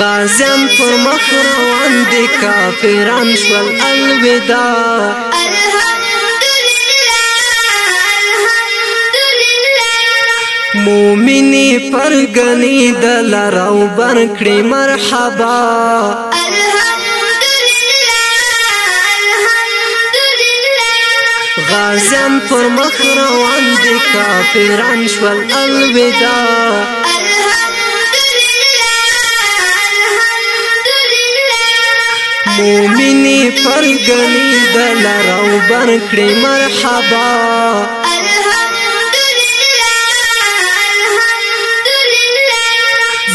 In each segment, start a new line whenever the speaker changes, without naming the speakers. غازیان پر مخ روان دي کافران شول الوداع مومنی پرګنی د لارو بر کړی مرحبا غازیان پر مخ روان دي کافران شول الوداع مومنی پرګنی دل راو بر کړی مرحبا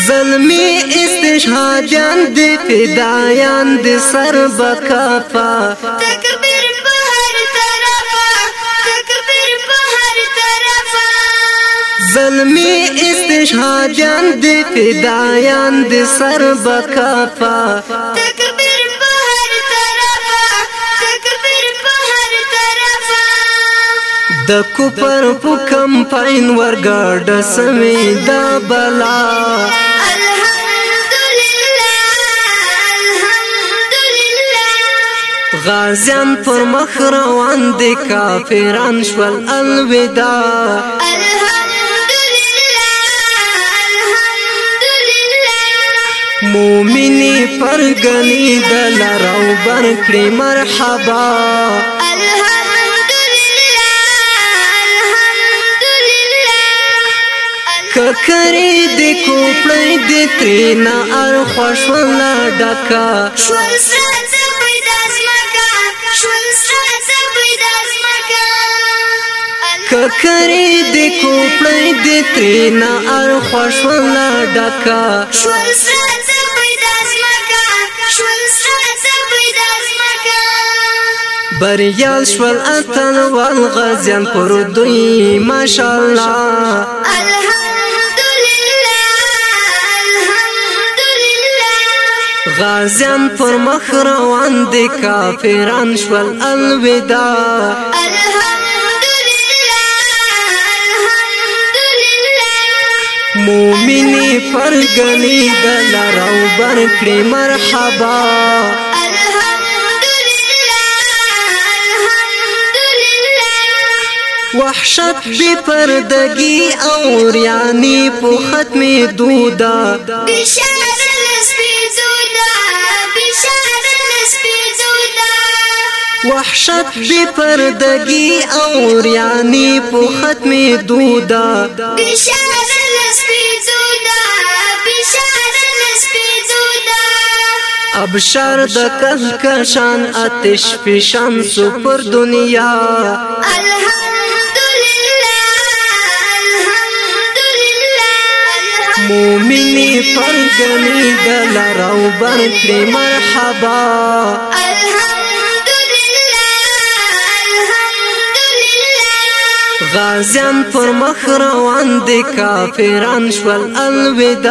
زلمی استشهادیان دی فدایان دی سر بکافا تکبیر په هر طرفا
تکبیر په هر طرفا
زلمی استشهادیان دی فدایان دی سر بکافا تکبیر د کوپر په کمپاین ورګاډ سوي دا بلا غازیان پر مخ روان دي کافران شول الودا مومنی پرګنی دل راو بر کړی مرحبا ککری د کوپړې د ترینا ار خوشولا ډکا شول سره څه پیدا
زمکا شول سره څه پیدا زمکا
ککری د کوپړې د ترینا ار خوشولا ډکا شول
سره څه پیدا زمکا شول سره څه پیدا زمکا
بریال شول اتل وال غزيان پر دوی ماشالله الله غازیان پر مخ روان دي کافران شول الوداع مومنی پر گنی دل رو بر کړی مرحبا وحشت بی پردگی اور یعنی پو ختم دودا
بشار نسبی
وحشت بی پردگی او ریانی په ختم دودا
بشار لسپی زودا بشار لسپی زودا
ابشار د کهکشان آتش فشان سپر دنیا
الحمدلله
الحمدلله مومنی پرګنی دل راو بر مرحبا غازیان پر مخ روان دي کافران شول الوداع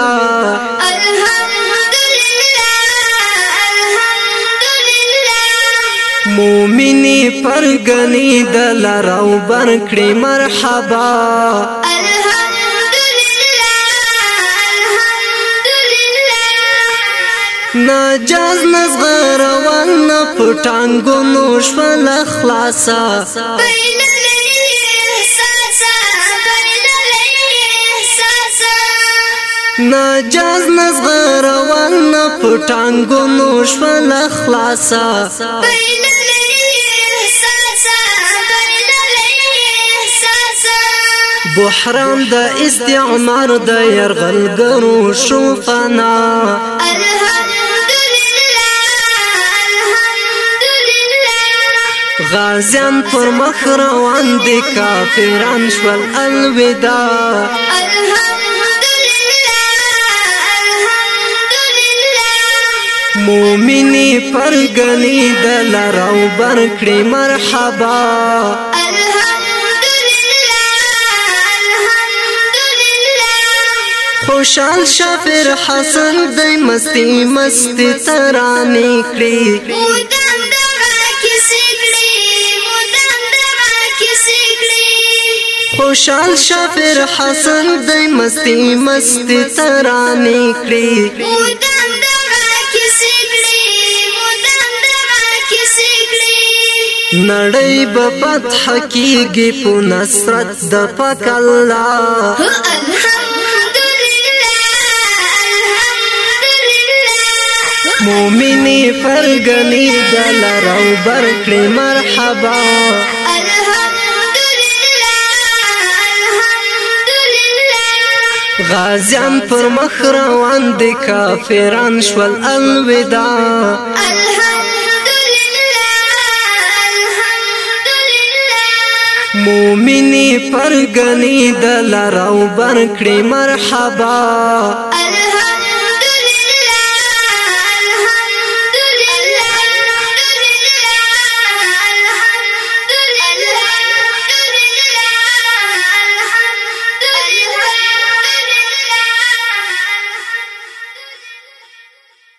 مومنی پرګنی دل راو بر کړی مرحبا ناجاز نزغروان نه پټانګو نو شول خلاصا پیل نجاز نزغر وان پټانګو نو شول خلاصا پاینه بحران د استعمار د يرغل ګرو شو فنا غازیان پر مخ روان دي کافران شول الوداع مومنی پرګنی د لارو بر کړی مرحبا خوشال شفر حسن د مستی مستی ترانه کړی خوشال شفر حسن د مستی مستی ترانه کړی نړۍ به فتح کیږي په نصرت د پاک الله مومنی فرګنی دل راو برکړي مرحبا غازیان پر مخ روان دي کافران شول الوداع مومنی پرګنی دل راو بر کړی مرحبا